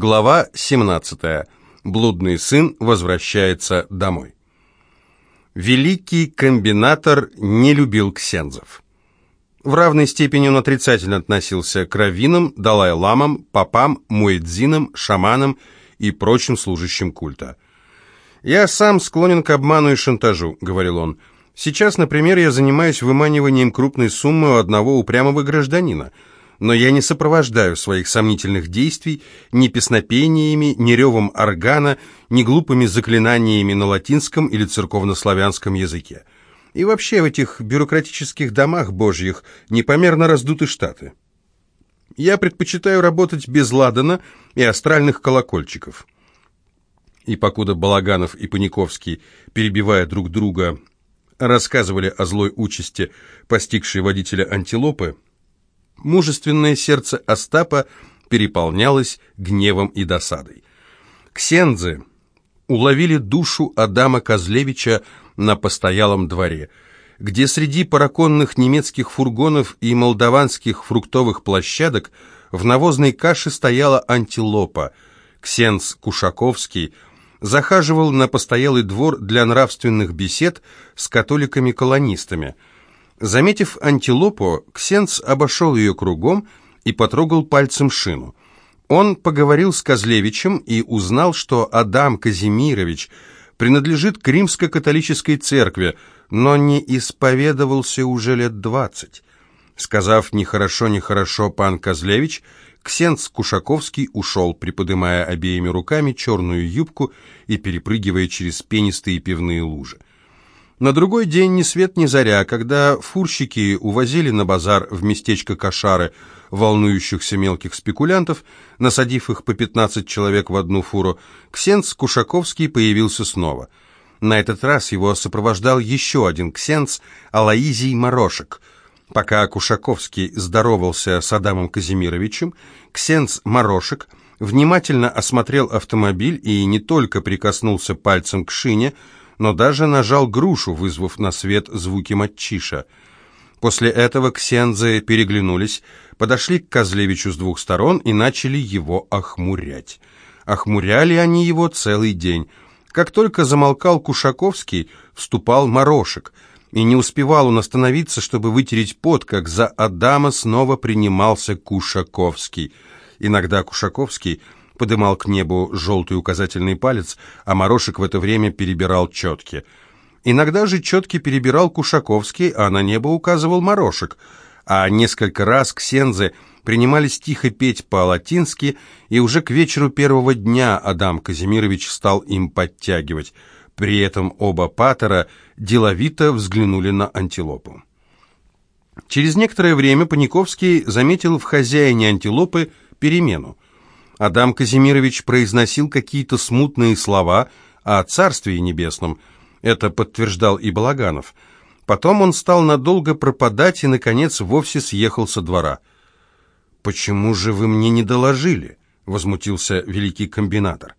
Глава 17. Блудный сын возвращается домой. Великий комбинатор не любил ксензов. В равной степени он отрицательно относился к раввинам, далай-ламам, попам, муэдзинам, шаманам и прочим служащим культа. «Я сам склонен к обману и шантажу», — говорил он. «Сейчас, например, я занимаюсь выманиванием крупной суммы у одного упрямого гражданина — но я не сопровождаю своих сомнительных действий ни песнопениями, ни ревом органа, ни глупыми заклинаниями на латинском или церковнославянском языке. И вообще в этих бюрократических домах божьих непомерно раздуты штаты. Я предпочитаю работать без ладана и астральных колокольчиков. И покуда Балаганов и Паниковский, перебивая друг друга, рассказывали о злой участи, постигшей водителя антилопы, Мужественное сердце Остапа переполнялось гневом и досадой. Ксензы уловили душу Адама Козлевича на постоялом дворе, где среди параконных немецких фургонов и молдаванских фруктовых площадок в навозной каше стояла антилопа. Ксенз Кушаковский захаживал на постоялый двор для нравственных бесед с католиками-колонистами – Заметив антилопу, Ксенц обошел ее кругом и потрогал пальцем шину. Он поговорил с Козлевичем и узнал, что Адам Казимирович принадлежит к римско-католической церкви, но не исповедовался уже лет двадцать. Сказав «нехорошо, нехорошо, пан Козлевич», Ксенц Кушаковский ушел, приподымая обеими руками черную юбку и перепрыгивая через пенистые пивные лужи. На другой день ни свет ни заря, когда фурщики увозили на базар в местечко Кошары волнующихся мелких спекулянтов, насадив их по 15 человек в одну фуру, Ксенц Кушаковский появился снова. На этот раз его сопровождал еще один ксенц, Алаизий Морошек. Пока Кушаковский здоровался с Адамом Казимировичем, ксенц Морошек внимательно осмотрел автомобиль и не только прикоснулся пальцем к шине, но даже нажал грушу, вызвав на свет звуки матчиша. После этого ксензы переглянулись, подошли к Козлевичу с двух сторон и начали его охмурять. Охмуряли они его целый день. Как только замолкал Кушаковский, вступал Морошек, и не успевал он остановиться, чтобы вытереть пот, как за Адама снова принимался Кушаковский. Иногда Кушаковский подымал к небу желтый указательный палец, а Морошек в это время перебирал четки. Иногда же четки перебирал Кушаковский, а на небо указывал Морошек, а несколько раз ксензы принимались тихо петь по-латински, и уже к вечеру первого дня Адам Казимирович стал им подтягивать. При этом оба патера деловито взглянули на антилопу. Через некоторое время Паниковский заметил в хозяине антилопы перемену. Адам Казимирович произносил какие-то смутные слова о Царстве Небесном. Это подтверждал и Балаганов. Потом он стал надолго пропадать и, наконец, вовсе съехал со двора. «Почему же вы мне не доложили?» — возмутился великий комбинатор.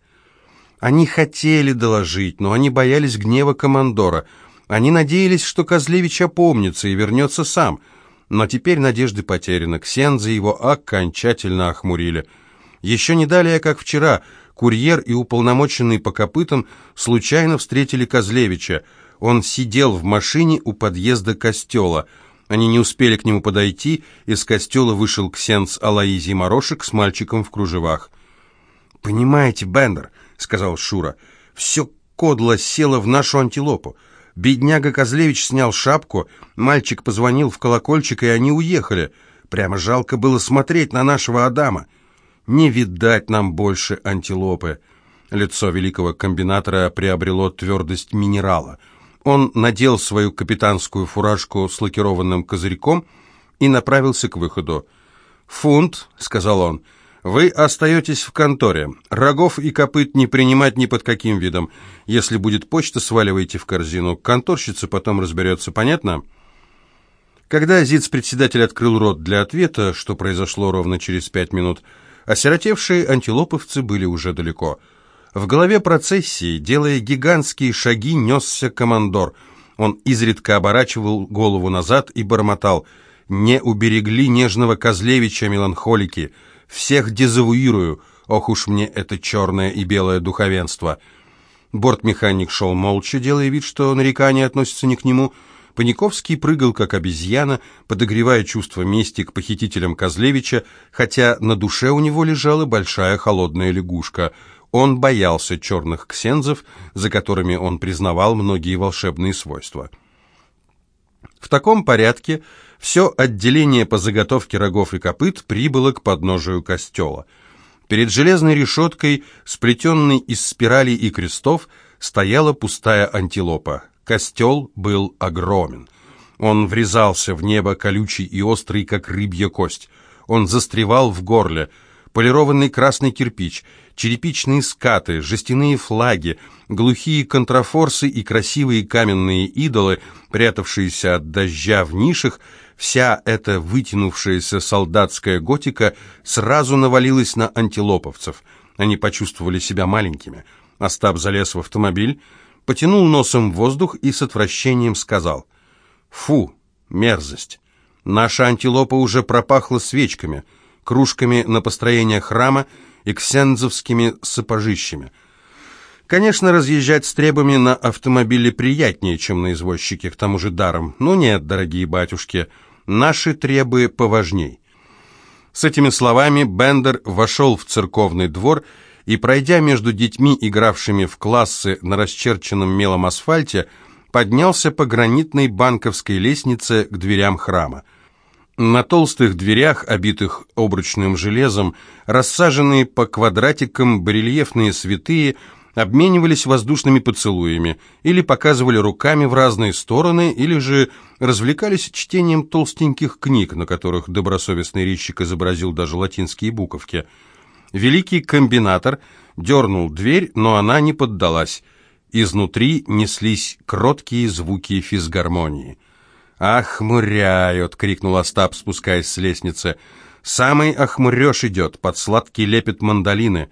Они хотели доложить, но они боялись гнева командора. Они надеялись, что Козлевич опомнится и вернется сам. Но теперь надежды потеряны. Ксензы его окончательно охмурили — еще не далее, как вчера, курьер и уполномоченный по копытам случайно встретили Козлевича. Он сидел в машине у подъезда костела. Они не успели к нему подойти, из костела вышел ксенц Алаизий Морошек с мальчиком в кружевах. «Понимаете, Бендер», — сказал Шура, — «все кодло село в нашу антилопу. Бедняга Козлевич снял шапку, мальчик позвонил в колокольчик, и они уехали. Прямо жалко было смотреть на нашего Адама». Не видать нам больше антилопы. Лицо великого комбинатора приобрело твердость минерала. Он надел свою капитанскую фуражку с лакированным козырьком и направился к выходу. «Фунт», — сказал он, — «вы остаетесь в конторе. Рогов и копыт не принимать ни под каким видом. Если будет почта, сваливайте в корзину. Конторщица потом разберется, понятно?» Когда зиц-председатель открыл рот для ответа, что произошло ровно через пять минут, — Осиротевшие антилоповцы были уже далеко. В голове процессии, делая гигантские шаги, несся командор. Он изредка оборачивал голову назад и бормотал. «Не уберегли нежного Козлевича, меланхолики! Всех дезавуирую! Ох уж мне это черное и белое духовенство. Бортмеханик шел молча, делая вид, что нарекания относятся не к нему. Паниковский прыгал, как обезьяна, подогревая чувство мести к похитителям Козлевича, хотя на душе у него лежала большая холодная лягушка. Он боялся черных ксензов, за которыми он признавал многие волшебные свойства. В таком порядке все отделение по заготовке рогов и копыт прибыло к подножию костела. Перед железной решеткой, сплетенной из спиралей и крестов, стояла пустая антилопа. Костел был огромен. Он врезался в небо колючий и острый, как рыбья кость. Он застревал в горле. Полированный красный кирпич, черепичные скаты, жестяные флаги, глухие контрафорсы и красивые каменные идолы, прятавшиеся от дождя в нишах, Вся эта вытянувшаяся солдатская готика сразу навалилась на антилоповцев. Они почувствовали себя маленькими. Остап залез в автомобиль, потянул носом воздух и с отвращением сказал «Фу, мерзость! Наша антилопа уже пропахла свечками, кружками на построение храма и ксензовскими сапожищами». Конечно, разъезжать с требами на автомобиле приятнее, чем на извозчике, к тому же даром. Но нет, дорогие батюшки, Наши требы поважней. С этими словами Бендер вошел в церковный двор и, пройдя между детьми, игравшими в классы на расчерченном мелом асфальте, поднялся по гранитной банковской лестнице к дверям храма. На толстых дверях, обитых обручным железом, рассаженные по квадратикам барельефные святые – обменивались воздушными поцелуями, или показывали руками в разные стороны, или же развлекались чтением толстеньких книг, на которых добросовестный резчик изобразил даже латинские буковки. Великий комбинатор дернул дверь, но она не поддалась. Изнутри неслись кроткие звуки физгармонии. «Охмуряют!» — крикнул Остап, спускаясь с лестницы. «Самый охмуреж идет, под сладкий лепет мандолины».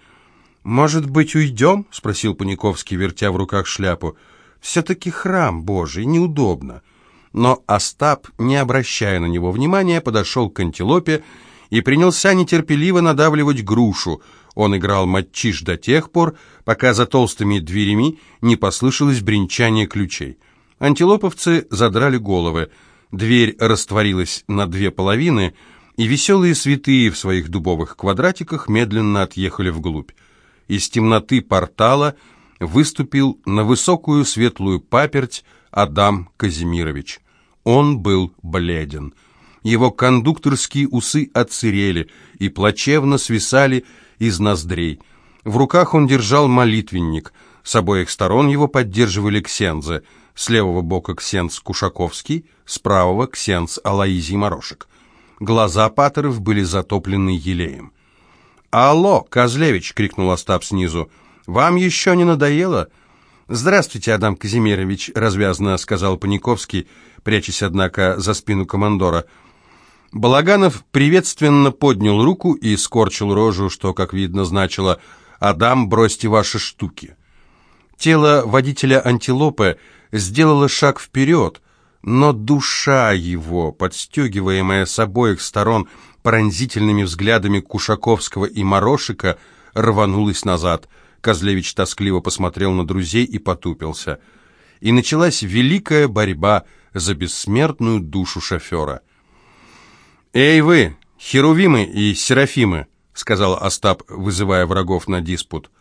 «Может быть, уйдем?» — спросил Паниковский, вертя в руках шляпу. «Все-таки храм Божий, неудобно». Но Остап, не обращая на него внимания, подошел к антилопе и принялся нетерпеливо надавливать грушу. Он играл матчиш до тех пор, пока за толстыми дверями не послышалось бренчание ключей. Антилоповцы задрали головы. Дверь растворилась на две половины, и веселые святые в своих дубовых квадратиках медленно отъехали вглубь из темноты портала выступил на высокую светлую паперть Адам Казимирович. Он был бледен. Его кондукторские усы отсырели и плачевно свисали из ноздрей. В руках он держал молитвенник. С обоих сторон его поддерживали ксензы. С левого бока ксенз Кушаковский, с правого ксенз Алаизий Морошек. Глаза патеров были затоплены елеем. «Алло, Козлевич!» — крикнул Остап снизу. «Вам еще не надоело?» «Здравствуйте, Адам Казимирович», — развязно сказал Паниковский, прячась, однако, за спину командора. Балаганов приветственно поднял руку и скорчил рожу, что, как видно, значило «Адам, бросьте ваши штуки». Тело водителя антилопы сделало шаг вперед, но душа его, подстегиваемая с обоих сторон пронзительными взглядами Кушаковского и Морошика, рванулась назад. Козлевич тоскливо посмотрел на друзей и потупился. И началась великая борьба за бессмертную душу шофера. «Эй вы, херувимы и серафимы!» — сказал Остап, вызывая врагов на диспут.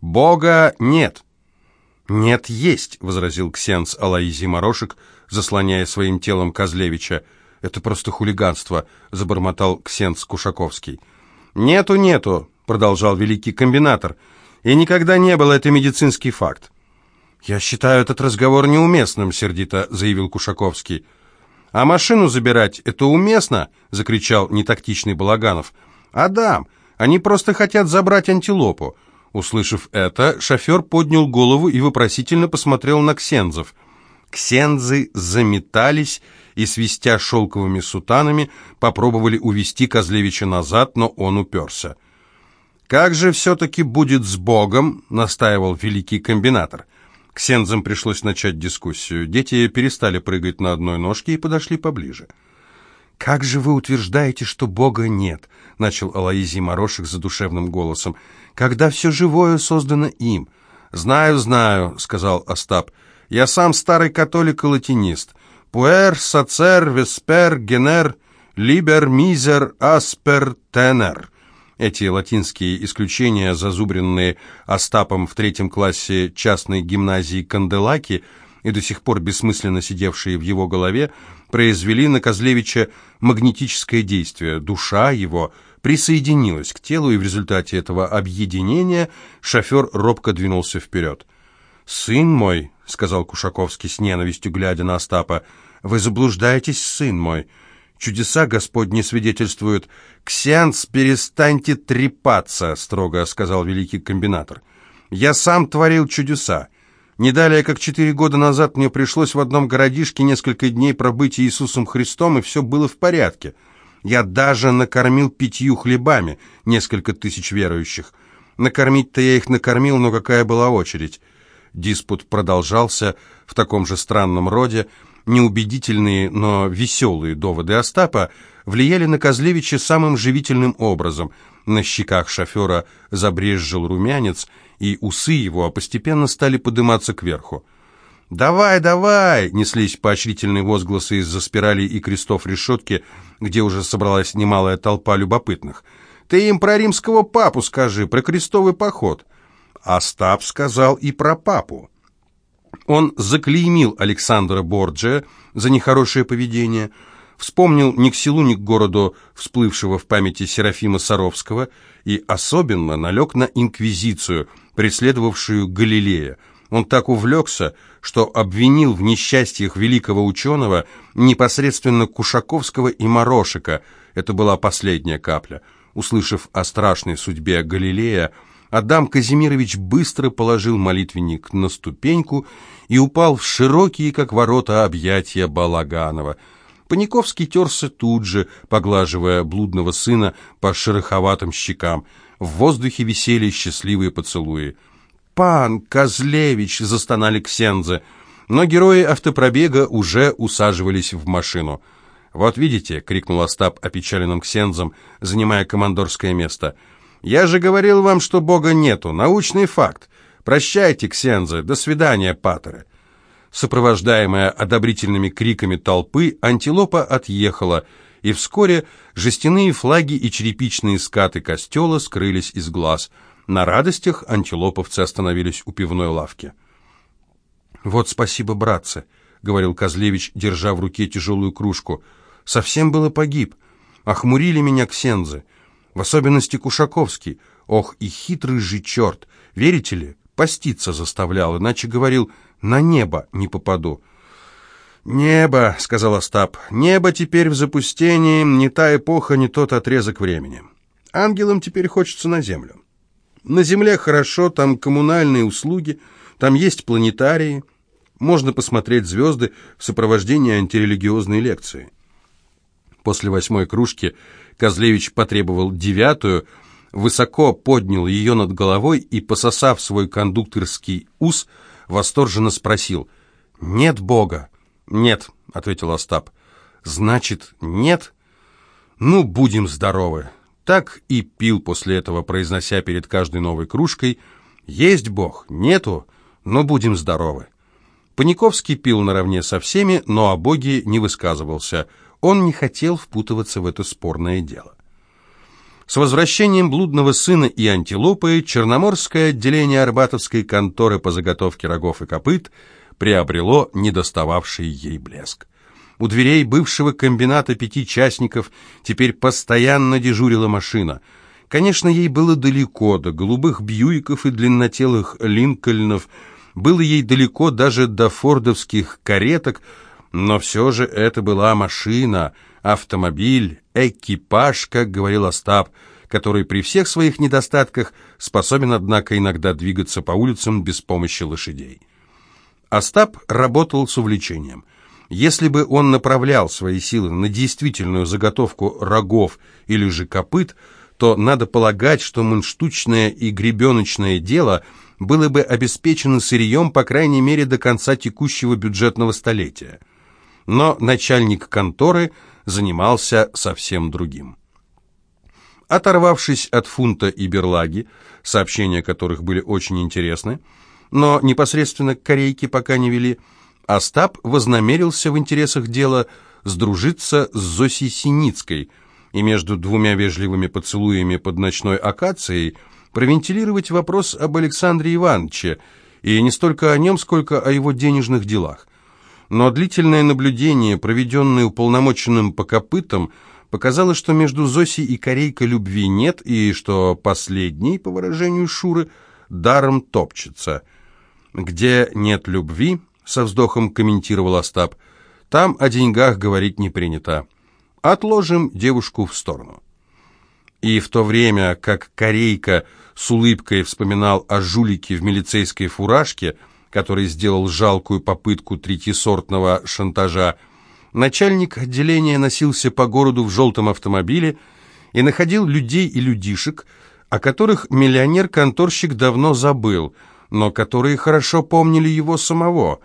«Бога нет!» «Нет, есть!» — возразил ксенц Алаизий Морошек, заслоняя своим телом Козлевича. «Это просто хулиганство», — забормотал Ксенц Кушаковский. «Нету, нету», — продолжал великий комбинатор. «И никогда не было, это медицинский факт». «Я считаю этот разговор неуместным», — сердито заявил Кушаковский. «А машину забирать — это уместно?» — закричал нетактичный Балаганов. «Адам, они просто хотят забрать антилопу». Услышав это, шофер поднял голову и вопросительно посмотрел на Ксензов. Ксензы заметались и, свистя шелковыми сутанами, попробовали увести Козлевича назад, но он уперся. «Как же все-таки будет с Богом?» — настаивал великий комбинатор. Ксензам пришлось начать дискуссию. Дети перестали прыгать на одной ножке и подошли поближе. «Как же вы утверждаете, что Бога нет?» — начал Алаизий Морошек задушевным голосом. когда все живое создано им. «Знаю, знаю», — сказал Остап. «Я сам старый католик и латинист. Пуэр, сацер, веспер, генер, либер, мизер, аспер, тенер». Эти латинские исключения, зазубренные Остапом в третьем классе частной гимназии Канделаки и до сих пор бессмысленно сидевшие в его голове, произвели на Козлевича магнетическое действие. Душа его присоединилась к телу, и в результате этого объединения шофер робко двинулся вперед. «Сын мой», — сказал Кушаковский с ненавистью, глядя на Остапа, — «вы заблуждаетесь, сын мой». Чудеса Господни свидетельствуют. «Ксянц, перестаньте трепаться», — строго сказал великий комбинатор. «Я сам творил чудеса. Не далее, как четыре года назад мне пришлось в одном городишке несколько дней пробыть Иисусом Христом, и все было в порядке. Я даже накормил пятью хлебами несколько тысяч верующих. Накормить-то я их накормил, но какая была очередь?» Диспут продолжался в таком же странном роде, — Неубедительные, но веселые доводы Остапа влияли на Козлевича самым живительным образом. На щеках шофера забрезжил румянец, и усы его постепенно стали подниматься кверху. «Давай, давай!» — неслись поощрительные возгласы из-за спирали и крестов решетки, где уже собралась немалая толпа любопытных. «Ты им про римского папу скажи, про крестовый поход!» Остап сказал и про папу. Он заклеймил Александра Борджия за нехорошее поведение, вспомнил ни к селу, ни к городу всплывшего в памяти Серафима Саровского и особенно налег на инквизицию, преследовавшую Галилея. Он так увлекся, что обвинил в несчастьях великого ученого непосредственно Кушаковского и Морошика. Это была последняя капля. Услышав о страшной судьбе Галилея, Адам Казимирович быстро положил молитвенник на ступеньку и упал в широкие, как ворота, объятия Балаганова. Паниковский терся тут же, поглаживая блудного сына по шероховатым щекам. В воздухе висели счастливые поцелуи. «Пан Козлевич!» — застонали ксензы. Но герои автопробега уже усаживались в машину. «Вот видите!» — крикнул Остап опечаленным ксензом, занимая командорское место — я же говорил вам, что Бога нету. Научный факт. Прощайте, ксензы. До свидания, патеры. Сопровождаемая одобрительными криками толпы, антилопа отъехала, и вскоре жестяные флаги и черепичные скаты костела скрылись из глаз. На радостях антилоповцы остановились у пивной лавки. «Вот спасибо, братцы», — говорил Козлевич, держа в руке тяжелую кружку. «Совсем было погиб. Охмурили меня ксензы в особенности Кушаковский. Ох, и хитрый же черт! Верите ли, поститься заставлял, иначе говорил, на небо не попаду. «Небо», — сказал Остап, — «небо теперь в запустении, не та эпоха, не тот отрезок времени. Ангелам теперь хочется на землю. На земле хорошо, там коммунальные услуги, там есть планетарии, можно посмотреть звезды в сопровождении антирелигиозной лекции». После восьмой кружки Козлевич потребовал девятую, высоко поднял ее над головой и, пососав свой кондукторский ус, восторженно спросил «Нет Бога?» «Нет», — ответил Остап. «Значит, нет?» «Ну, будем здоровы». Так и пил после этого, произнося перед каждой новой кружкой «Есть Бог, нету, но будем здоровы». Паниковский пил наравне со всеми, но о Боге не высказывался – он не хотел впутываться в это спорное дело. С возвращением блудного сына и антилопы Черноморское отделение Арбатовской конторы по заготовке рогов и копыт приобрело недостававший ей блеск. У дверей бывшего комбината пяти частников теперь постоянно дежурила машина. Конечно, ей было далеко до голубых бьюиков и длиннотелых линкольнов, было ей далеко даже до фордовских кареток, но все же это была машина, автомобиль, экипаж, как говорил Остап, который при всех своих недостатках способен, однако, иногда двигаться по улицам без помощи лошадей. Остап работал с увлечением. Если бы он направлял свои силы на действительную заготовку рогов или же копыт, то надо полагать, что мунштучное и гребеночное дело было бы обеспечено сырьем, по крайней мере, до конца текущего бюджетного столетия но начальник конторы занимался совсем другим. Оторвавшись от фунта и берлаги, сообщения которых были очень интересны, но непосредственно к корейке пока не вели, Остап вознамерился в интересах дела сдружиться с Зосей Синицкой и между двумя вежливыми поцелуями под ночной акацией провентилировать вопрос об Александре Ивановиче, и не столько о нем, сколько о его денежных делах. Но длительное наблюдение, проведенное уполномоченным по копытам, показало, что между Зосей и Корейкой любви нет, и что последний, по выражению Шуры, даром топчется. «Где нет любви», — со вздохом комментировал Остап, — «там о деньгах говорить не принято. Отложим девушку в сторону». И в то время, как Корейка с улыбкой вспоминал о жулике в милицейской фуражке, который сделал жалкую попытку третьесортного шантажа, начальник отделения носился по городу в желтом автомобиле и находил людей и людишек, о которых миллионер-конторщик давно забыл, но которые хорошо помнили его самого.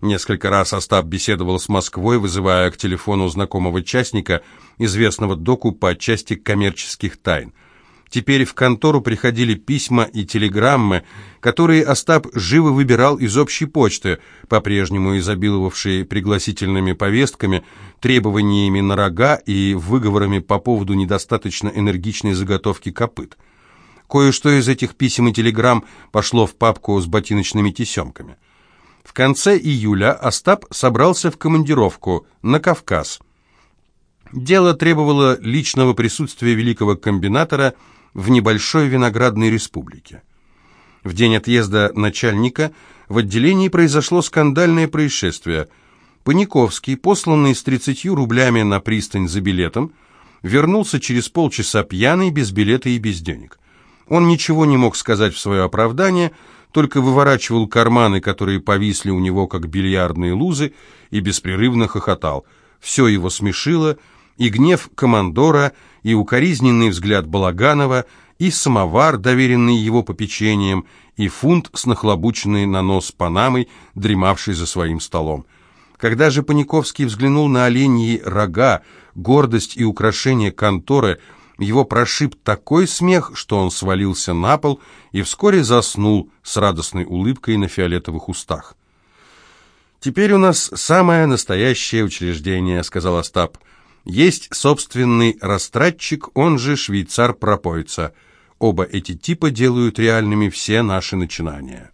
Несколько раз Остап беседовал с Москвой, вызывая к телефону знакомого частника, известного доку по части коммерческих тайн – Теперь в контору приходили письма и телеграммы, которые Остап живо выбирал из общей почты, по-прежнему изобиловавшей пригласительными повестками, требованиями на рога и выговорами по поводу недостаточно энергичной заготовки копыт. Кое-что из этих писем и телеграмм пошло в папку с ботиночными тесемками. В конце июля Остап собрался в командировку на Кавказ. Дело требовало личного присутствия великого комбинатора – в небольшой виноградной республике. В день отъезда начальника в отделении произошло скандальное происшествие. Паниковский, посланный с 30 рублями на пристань за билетом, вернулся через полчаса пьяный, без билета и без денег. Он ничего не мог сказать в свое оправдание, только выворачивал карманы, которые повисли у него, как бильярдные лузы, и беспрерывно хохотал. Все его смешило, и гнев командора, и укоризненный взгляд Балаганова, и самовар, доверенный его попечением, и фунт с нахлобученной на нос панамой, дремавший за своим столом. Когда же Паниковский взглянул на оленьи рога, гордость и украшение конторы, его прошиб такой смех, что он свалился на пол и вскоре заснул с радостной улыбкой на фиолетовых устах. «Теперь у нас самое настоящее учреждение», — сказал Остап. Есть собственный растратчик, он же швейцар-пропойца. Оба эти типа делают реальными все наши начинания.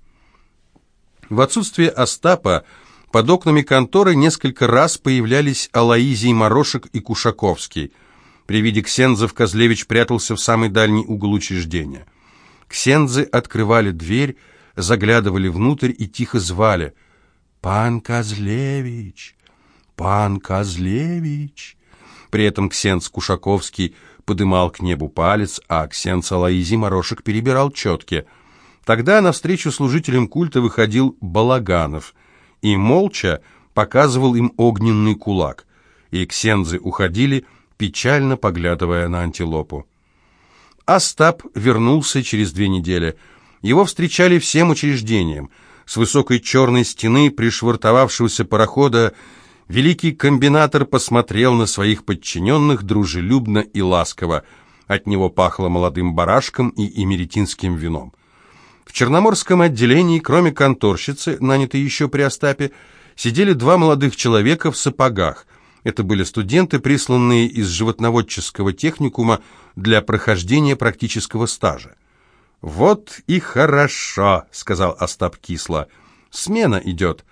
В отсутствие Остапа под окнами конторы несколько раз появлялись Алаизий Морошек и Кушаковский. При виде ксензов Козлевич прятался в самый дальний угол учреждения. Ксензы открывали дверь, заглядывали внутрь и тихо звали «Пан Козлевич! Пан Козлевич!» При этом Ксенц Кушаковский подымал к небу палец, а Ксенц Алаизи Морошек перебирал четки. Тогда навстречу служителям культа выходил Балаганов и молча показывал им огненный кулак, и ксензы уходили, печально поглядывая на антилопу. Остап вернулся через две недели. Его встречали всем учреждением. С высокой черной стены пришвартовавшегося парохода Великий комбинатор посмотрел на своих подчиненных дружелюбно и ласково. От него пахло молодым барашком и эмеретинским вином. В Черноморском отделении, кроме конторщицы, нанятой еще при Остапе, сидели два молодых человека в сапогах. Это были студенты, присланные из животноводческого техникума для прохождения практического стажа. «Вот и хорошо», — сказал Остап кисло. «Смена идет.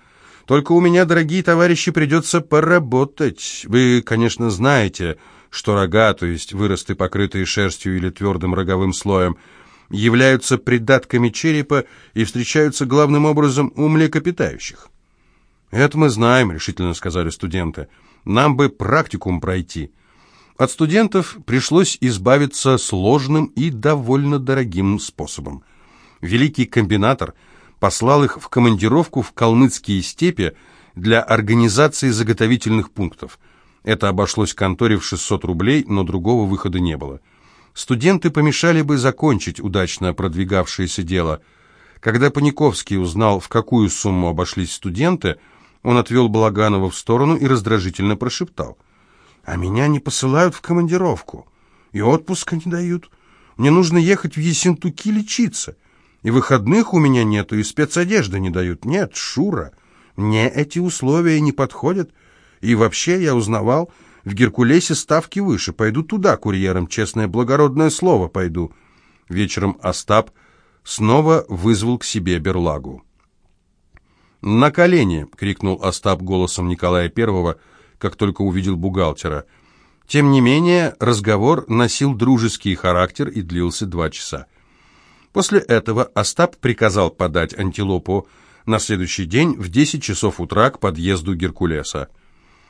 Только у меня, дорогие товарищи, придется поработать. Вы, конечно, знаете, что рога, то есть выросты, покрытые шерстью или твердым роговым слоем, являются придатками черепа и встречаются главным образом у млекопитающих. «Это мы знаем», — решительно сказали студенты. «Нам бы практикум пройти». От студентов пришлось избавиться сложным и довольно дорогим способом. Великий комбинатор — послал их в командировку в калмыцкие степи для организации заготовительных пунктов. Это обошлось конторе в 600 рублей, но другого выхода не было. Студенты помешали бы закончить удачно продвигавшееся дело. Когда Паниковский узнал, в какую сумму обошлись студенты, он отвел Балаганова в сторону и раздражительно прошептал. «А меня не посылают в командировку. И отпуска не дают. Мне нужно ехать в Ессентуки лечиться. И выходных у меня нету, и спецодежды не дают. Нет, Шура, мне эти условия не подходят. И вообще, я узнавал, в Геркулесе ставки выше. Пойду туда курьером, честное благородное слово пойду. Вечером Остап снова вызвал к себе Берлагу. «На колени!» — крикнул Остап голосом Николая Первого, как только увидел бухгалтера. Тем не менее, разговор носил дружеский характер и длился два часа. После этого Остап приказал подать антилопу на следующий день в 10 часов утра к подъезду Геркулеса.